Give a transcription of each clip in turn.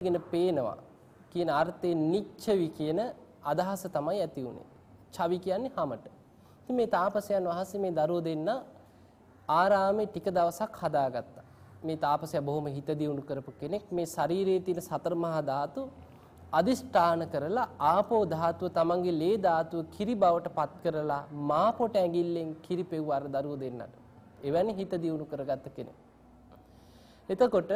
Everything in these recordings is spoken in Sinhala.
ගෙන පේනවා කියන අර්ථයෙන් නිච්චවි කියන අදහස තමයි ඇති වුනේ. චවි කියන්නේ හැමට. ඉතින් මේ තාපසයන් වහන්සේ මේ දරුවෝ දෙන්න ආරාමේ ටික දවසක් හදාගත්තා. මේ තාපසයා බොහොම හිත දියුණු කරපු කෙනෙක්. මේ ශරීරයේ තියෙන සතර මහා ධාතු අදිෂ්ඨාන කරලා ආපෝ ධාතුව තමන්ගේ ලේ ධාතුව කිරි බවට පත් කරලා මාපොට ඇඟිල්ලෙන් කිරි පෙව්ව අර දරුවෝ දෙන්නට. එවැනි හිත දියුණු කරගත්ත කෙනෙක්. එතකොට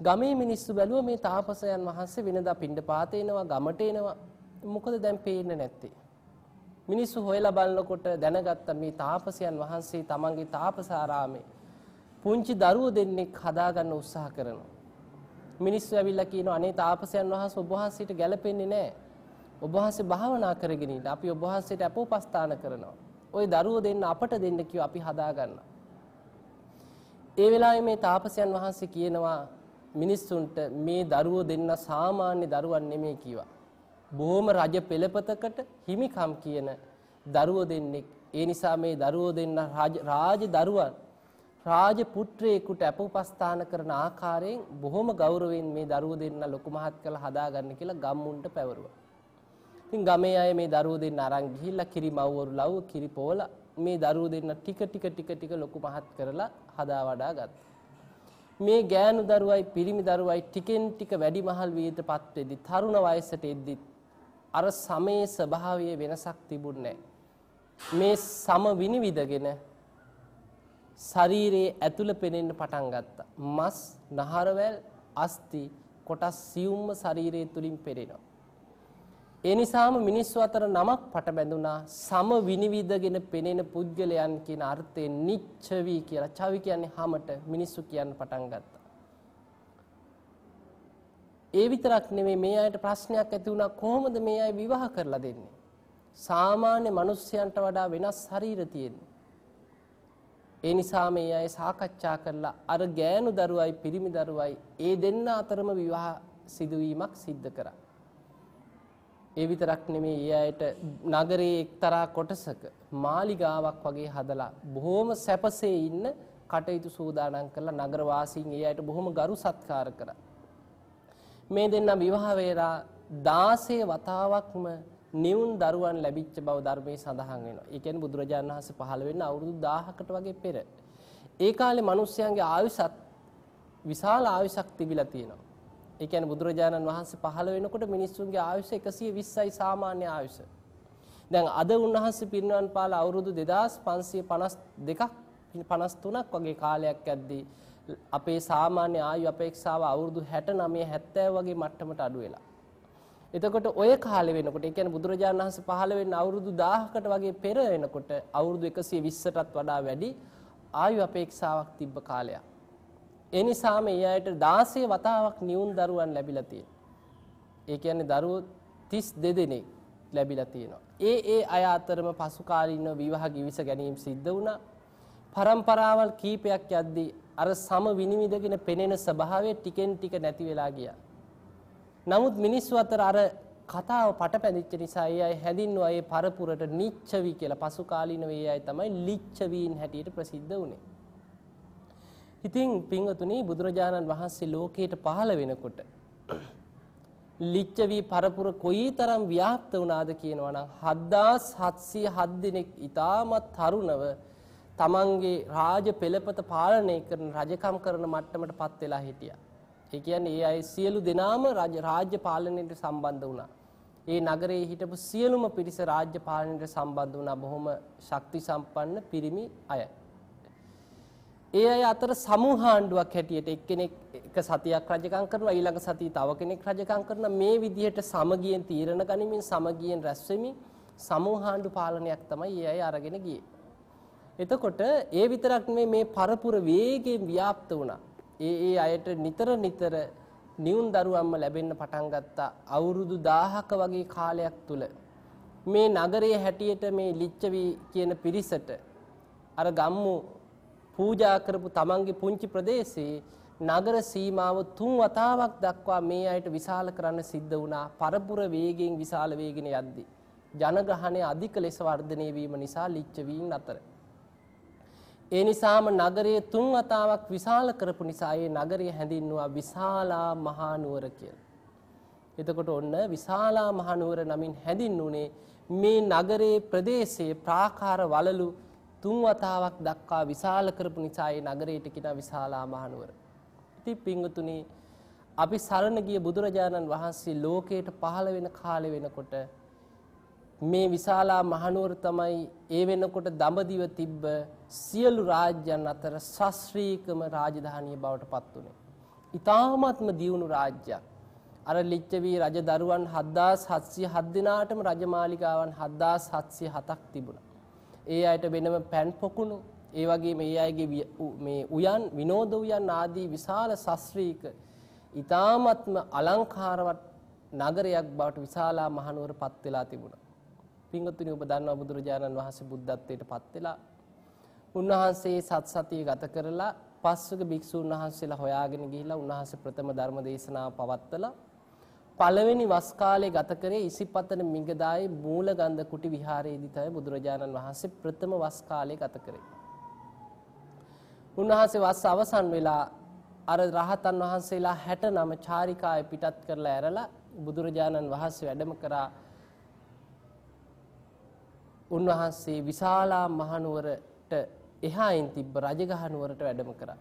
ගමේ මිනිස්සු බැලුව මේ තාපසයන් වහන්සේ වෙනදා පිණ්ඩපාත එනවා ගමට එනවා. මොකද දැන් පේන්නේ නැත්තේ? මිනිස්සු හොයලා බලනකොට දැනගත්ත මේ තාපසයන් වහන්සේ තමන්ගේ තාපසාරාමේ පුංචි දරුවෝ දෙන්නෙක් හදාගන්න උත්සාහ කරනවා. මිනිස්සු ඇවිල්ලා කියනවා අනේ තාපසයන් වහන්සේ ඔබ වහන්සේට ගැළපෙන්නේ නැහැ. ඔබ වහන්සේ භාවනා කරගෙන ඉන්න. අපි ඔබ වහන්සේට අපෝපස්ථාන කරනවා. ওই දරුවෝ දෙන්න අපට දෙන්න කිව්ව අපි හදාගන්න ඒ වෙලාවේ මේ තාපසයන් වහන්සේ කියනවා මිනිස්සුන්ට මේ දරුවෝ දෙන්න සාමාන්‍ය දරුවන් නෙමෙයි කිව්වා. බොහොම රජ පෙළපතකට හිමිකම් කියන දරුවෝ දෙන්නෙක්. ඒ නිසා මේ දරුවෝ දෙන්න රාජ දරුවන් රාජ පුත්‍රයෙකුට අපෝපස්ථාන කරන ආකාරයෙන් බොහොම ගෞරවයෙන් මේ දරුවෝ දෙන්න ලොකු මහත් කළ හදාගන්න කියලා ගම්මුන්ට පැවරුවා. ඉතින් ගමේ අය මේ දරුවෝ දෙන්න අරන් ගිහිල්ලා කිරි මව්වරු ලව්ව කිරි පෝලා මේ දරුවෝ දෙන්න ටික ටික ටික ටික ලොකු මහත් කරලා හදා වඩා ගත්තා. මේ ගෑනු දරුවයි පිරිමි දරුවයි ටිකෙන් ටික වැඩි මහල් වීදටපත් වෙද්දි තරුණ වයසට එද්දි අර සමයේ ස්වභාවයේ වෙනසක් තිබුණේ මේ සම විනිවිදගෙන ශරීරයේ ඇතුළ පෙනෙන්න පටන් ගත්තා. මස්, නහරවැල්, අස්ථි කොටස් සියුම්ම ශරීරය තුලින් පෙරෙනවා. ඒ නිසාම මිනිස්සු අතර නමක් පට බැඳුනා සම විනිවිදගෙන පෙනෙන පුද්ගලයන් කියන අර්ථයෙන් නිච්චවි කියලා චවි කියන්නේ හැමට මිනිස්සු කියන්න පටන් ගත්තා. ඒ විතරක් නෙමෙයි මේ අයට ප්‍රශ්නයක් ඇති වුණා කොහොමද මේ අය විවාහ කරලා දෙන්නේ? සාමාන්‍ය මිනිස්යන්ට වඩා වෙනස් ශරීර තියෙන්නේ. ඒ නිසා මේ අය සාකච්ඡා කරලා අර ගෑනු දරුවයි පිරිමි දරුවයි ඒ දෙන්න අතරම විවාහ සිදුවීමක් සිද්ධ කරා. ඒ විතරක් නෙමෙයි ඒ අයට නගරයේ එක්තරා කොටසක මාලිගාවක් වගේ හදලා බොහොම සැපසේ ඉන්න කටයුතු සූදානම් කරලා නගර වාසීන් ඒ අයට බොහොම ගරු සත්කාර කරා. මේ දෙන්න විවාහ වේලා 16 වතාවක්ම නිවුන් දරුවන් ලැබිච්ච බව ධර්මයේ සඳහන් වෙනවා. ඒ කියන්නේ බුදුරජාණන් වහන්සේ පහළ වෙන්න අවුරුදු 1000කට වගේ පෙර. ඒ කාලේ මිනිස්යන්ගේ ආයුෂත් විශාල ආයුෂක් තිබිලා තියෙනවා. ඒ කියන්නේ බුදුරජාණන් වහන්සේ පහළ වෙනකොට මිනිස්සුන්ගේ ආයුෂ 120යි සාමාන්‍ය ආයුෂ. දැන් අද උන්වහන්සේ පිරිනිවන් පාලා අවුරුදු 2552ක් 53ක් වගේ කාලයක් යද්දී අපේ සාමාන්‍ය ආයු අපේක්ෂාව අවුරුදු 69 70 වගේ මට්ටමට අඩු වෙලා. එතකොට ඔය කාලේ වෙනකොට ඒ කියන්නේ බුදුරජාණන් වහන්සේ පහළ වෙන්න අවුරුදු 1000කට වගේ පෙර වෙනකොට අවුරුදු 120ටත් වඩා වැඩි ආයු අපේක්ෂාවක් තිබ්බ කාලයක්. ඒ නිසා මේ අයට 16 වතාවක් නියුන් දරුවන් ලැබිලා තියෙනවා. ඒ කියන්නේ දරුවෝ 32 දෙනෙක් ලැබිලා තියෙනවා. ඒ ඒ අය අතරම පසු කාලීනව විවාහ ගිවිස ගැනීම සිද්ධ වුණා. පරම්පරාවල් කීපයක් යද්දී අර සම විනිවිදගෙන පෙනෙන ස්වභාවය ටිකෙන් ටික නැති වෙලා ගියා. නමුත් මිනිස්සු අතර අර කතාව පටපැදිච්ච නිසා ඒ අය හැදින්නුවා ඒ පරපුරට නිච්චවි කියලා පසු කාලීනව ඒ අය තමයි ලිච්ඡවීන් හැටියට ප්‍රසිද්ධ වුණේ. ඉතින් පින්වතුනි බුදුරජාණන් වහන්සේ ලෝකයට පහළ වෙනකොට ලිච්ඡවි පරපුර කොයිතරම් ව්‍යාප්ත වුණාද කියනවා නම් 7707 දිනක් ඊටමත් තරුණව තමන්ගේ රාජ පෙළපත පාලනය කරන රජකම් කරන මට්ටමට පත් වෙලා හිටියා. ඒ කියන්නේ ඒ අය සියලු දෙනාම රාජ්‍ය පාලනයට සම්බන්ධ වුණා. ඒ නගරයේ හිටපු සියලුම පිරිස රාජ්‍ය පාලනයට සම්බන්ධ වුණා බොහොම ශක්ති සම්පන්න පිරිමි අය. ඒ අය අතර සමූහාණ්ඩුවක් හැටියට එක්කෙනෙක් එක සතියක් රජකම් කරනවා ඊළඟ සතිය තව කෙනෙක් රජකම් කරන මේ විදිහට සමගියෙන් තීරණ ගනිමින් සමගියෙන් රැස් වෙමින් සමූහාණ්ඩු පාලනයක් තමයි ඒ අය අරගෙන ගියේ. එතකොට ඒ විතරක් නෙමෙයි මේ පරපුර වේගයෙන් ව්‍යාප්ත වුණා. ඒ ඒ අයට නිතර නිතර නියුන් දරුවන්ම ලැබෙන්න පටන් ගත්තා අවුරුදු 1000ක වගේ කාලයක් තුල මේ නගරයේ හැටියට මේ ලිච්ඡවි කියන පිරිසට අර ගම්මු පූජා කරපු තමන්ගේ පුංචි ප්‍රදේශයේ නගර සීමාව තුන් වතාවක් දක්වා මේ අයට විශාල කරන්න සිද්ධ වුණා පරපුර වේගයෙන් විශාල වේගෙන යද්දී ජනගහනය අධික ලෙස වර්ධනය වීම නිසා ලිච්ඡවීන් අතර ඒ නිසාම නගරයේ තුන් වතාවක් විශාල කරපු නිසා ඒ නගරය හැඳින්වුවා විශාලා මහා නුවර කියලා. එතකොට ඔන්න විශාලා මහා නුවර නමින් හැඳින්වුනේ මේ නගරයේ ප්‍රදේශයේ ප්‍රාකාර වලලු තුන් වතාවක් දක්වා විශාල කරපු නිසා ඒ නගරයට කියන විශාලා මහා නුවර. ඉතින් පින්වතුනි අපි සරණ ගිය බුදුරජාණන් වහන්සේ ලෝකයට පහළ වෙන කාලේ වෙනකොට මේ විශාලා මහනුවර තමයි ඒ වෙනකොට දඹදිව තිබ්බ සියලු රාජ්‍යයන් අතර ශස්ත්‍රීකම රාජධානිය බවට පත් වුණේ. ඊ타ත්ම දියුණු රාජ්‍යයක්. අර ලිච්ඡවි රජ දරුවන් 7707 දිනාටම රජමාලිගාවන් 7707ක් තිබුණා. ඒ අයට වෙනම පැන් පොකුණු, ඒ වගේම ඒ අයගේ මේ උයන්, විනෝද උයන් ආදී විශාල ශස්ත්‍රීක ඊ타ත්ම අලංකාරවත් නගරයක් බවට විශාලා මහනුවර පත් වෙලා තිබුණා. පින්වත්නි ඔබ දන්නවා බුදුරජාණන් වහන්සේ බුද්ධත්වයට පත් වෙලා උන්වහන්සේ සත් සතිය ගත කරලා පස්වක භික්ෂූන් වහන්සේලා හොයාගෙන ගිහිලා උන්වහන්සේ ප්‍රථම ධර්ම දේශනාව පවත්වලා පළවෙනි වස් කාලේ ගත කරේ ඉසිපතන මිගදායේ මූලගන්ධ කුටි විහාරයේදී තමයි බුදුරජාණන් වහන්සේ ප්‍රථම වස් කාලේ ගත කරේ. උන්වහන්සේ වස් අවසන් වෙලා අර රහතන් වහන්සේලා 69 චාරිකාවේ පිටත් කරලා ඇරලා බුදුරජාණන් වහන්සේ වැඩම කරා උන්වහන්සේ විශාලා මහනුවරට එහායින් තිබ්බ රජගහ නුවරට වැඩම කරා.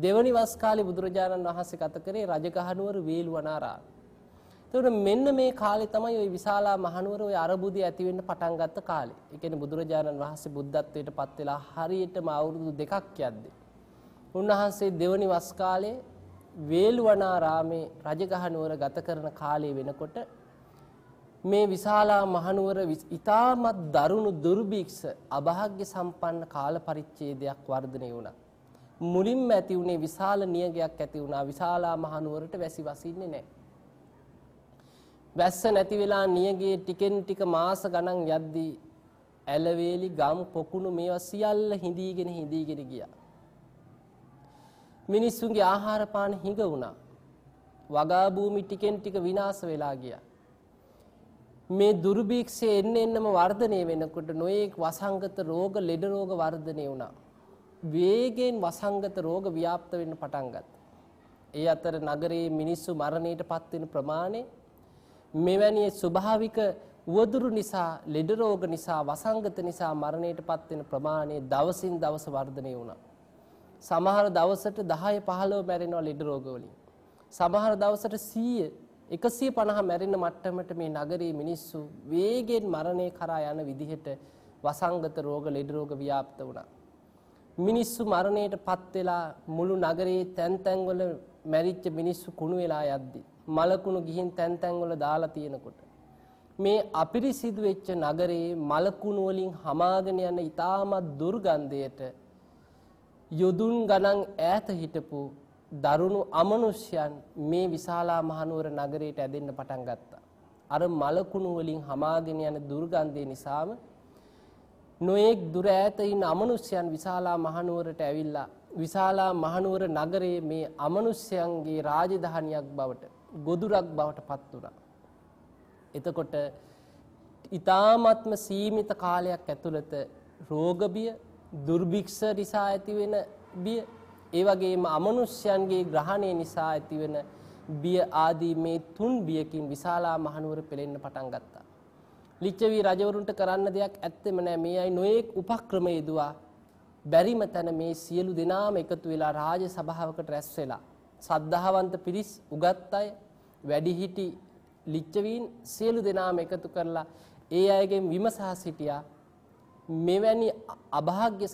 දෙවනි වස් කාලේ බුදුරජාණන් වහන්සේ ගත කරේ රජගහ නුවර වේළුවනාරාම. එතකොට මෙන්න මේ කාලේ තමයි ওই විශාලා මහනුවර ওই අරබුදිය ඇති වෙන්න පටන් ගත්ත කාලේ. ඒ කියන්නේ බුදුරජාණන් වහන්සේ බුද්ධත්වයට පත් වෙලා හරියටම අවුරුදු දෙකක් යද්දී උන්වහන්සේ දෙවනි වස් කාලේ වේළුවනාරාමේ රජගහ නුවර ගත කරන කාලේ වෙනකොට මේ විශාලා මහනුවර ඉතාමත් දරුණු දුර්භික්ෂ අභාග්‍ය සම්පන්න කාල පරිච්ඡේදයක් වර්ධනය වුණා. මුලින්ම ඇති වුණේ විශාල නියගයක් ඇති වුණා. විශාලා මහනුවරට වැසි වසින්නේ නැහැ. වැස්ස නැති වෙලා නියගේ ටිකෙන් ටික මාස ගණන් යද්දී ඇලවේලි ගම් පොකුණු මේවා සියල්ල හිඳීගෙන හිඳීගෙන ගියා. මිනිස්සුන්ගේ ආහාර පාන හිඟ වුණා. වගා භූමි ටිකෙන් ටික විනාශ වෙලා ගියා. මේ දුර්භික්ෂය එන්න එන්නම වර්ධනය වෙනකොට නොයෙක් වසංගත රෝග ලෙඩ රෝග වර්ධනය වුණා. වේගෙන් වසංගත රෝග ව්‍යාප්ත වෙන්න පටන් ගත්තා. ඒ අතර නගරයේ මිනිස්සු මරණයට පත් වෙන ප්‍රමාණය මෙවැනි ස්වභාවික උවදුරු නිසා ලෙඩ රෝග නිසා වසංගත නිසා මරණයට පත් වෙන ප්‍රමාණය දවසින් දවස වර්ධනය වුණා. සමහර දවසට 10 15 මැරෙනවා ලෙඩ රෝග වලින්. සමහර දවසට 100 එකසිය පණහ මැරෙන මට්ටමට මේ නගරයේ මිනිස්සු වේගෙන් මරණය කරා යන විදිහට වසංගත රෝග ලෙඩ රෝග ව්‍යාප්ත වුණා. මිනිස්සු මරණයට පත් වෙලා මුළු නගරයේ තැන් තැන්වල මැරිච්ච මිනිස්සු කුණු වෙලා යද්දි මලකුණු ගිහින් තැන් තැන්වල දාලා තියෙනකොට මේ අපිරිසිදු වෙච්ච නගරයේ මලකුණු වලින් හමාගෙන යන ඊටමත් දුර්ගන්ධයට යොදුන් ගණන් ඈත හිටපු දරුණු අමනුෂ්‍යයන් මේ විශාලා මහනුවර නගරයට ඇදෙන්න පටන් ගත්තා. අර මලකුණු වලින් හමාගෙන යන දුර්ගන්ධය නිසාම නොයෙක් දුර ඈත ඉන්න අමනුෂ්‍යයන් විශාලා මහනුවරට ඇවිල්ලා විශාලා මහනුවර නගරයේ මේ අමනුෂ්‍යයන්ගේ රාජධානියක් බවට ගොදුරක් බවට පත් වුණා. එතකොට ඊ타ත්ම සීමිත කාලයක් ඇතුළත රෝග බිය දුර්භික්ෂ නිසා ඇතිවෙන බිය ඒ වගේම අමනුෂ්‍යයන්ගේ ග්‍රහණය නිසා ඇතිවෙන බිය ආදී මේ තුන් බියකින් විශාලා මහනුවර පෙළෙන්න පටන් ගත්තා. ලිච්ඡවි රජවරුන්ට කරන්න දෙයක් ඇත්තෙම නෑ. මේ අය නොයෙක් උපක්‍රම යෙදුවා. බැරිම තැන මේ සියලු දෙනාම එකතු වෙලා රාජ සභාවකට රැස් වෙලා. සද්ධාවන්ත පිරිස් උගත් අය වැඩිහිටි ලිච්ඡවීන් සියලු දෙනාම එකතු කරලා ඒ අයගෙන් විමසා සිටියා. මෙවැනි අභාග්‍ය